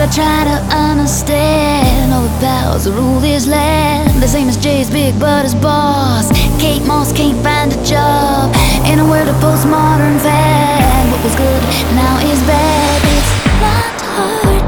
I try to understand all the powers that rule this land. The same as Jay's big but his boss. Kate Moss can't find a job in a world of postmodern fad. What was good now is bad. It's not hard.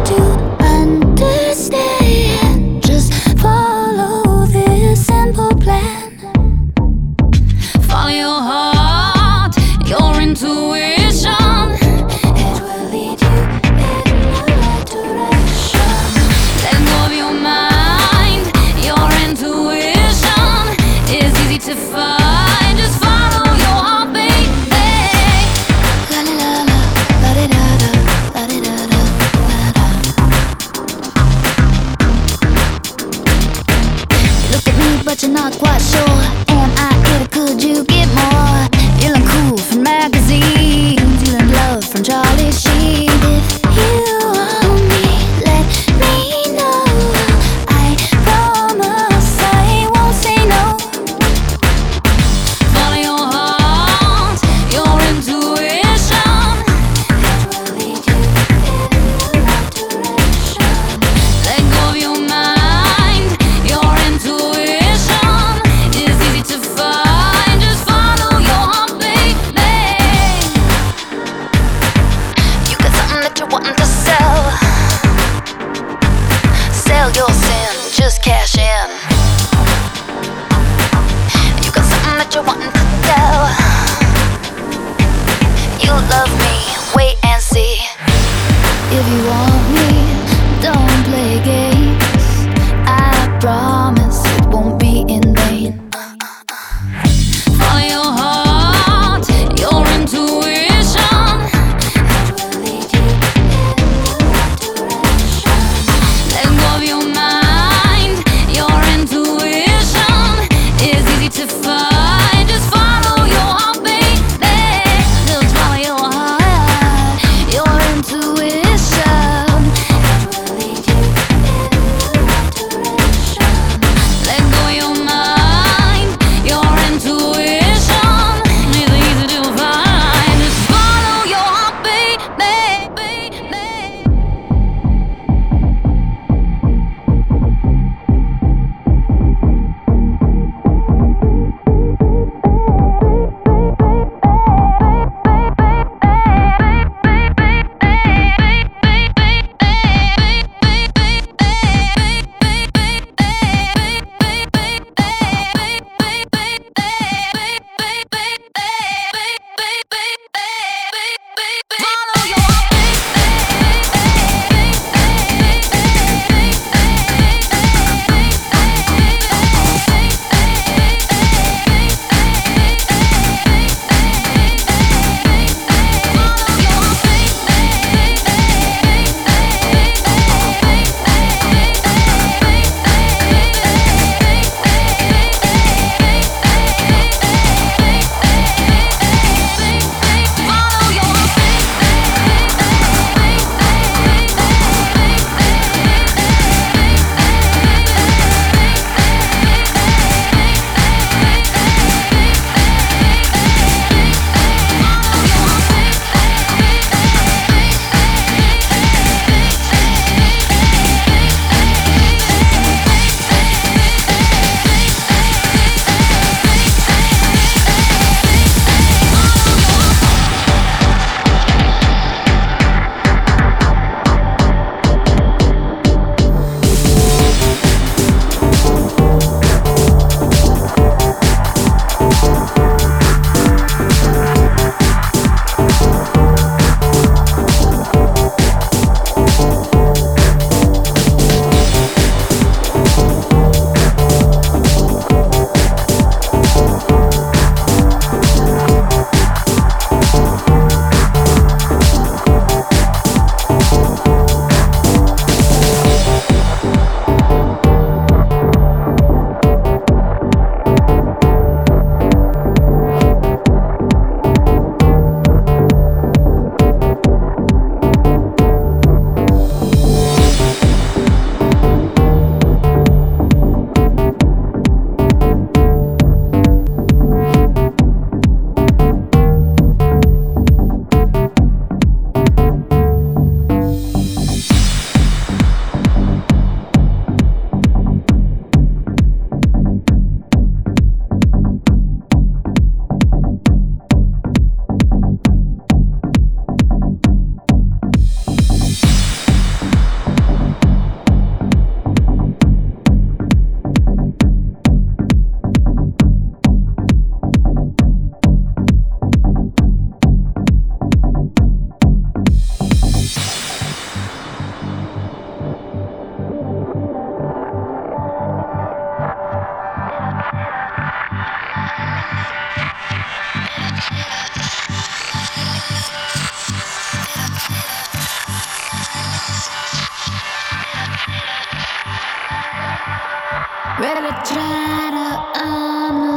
Really try to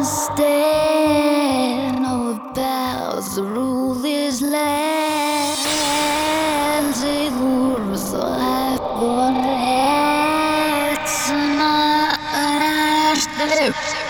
understand about the rule this land. It was so happy. It's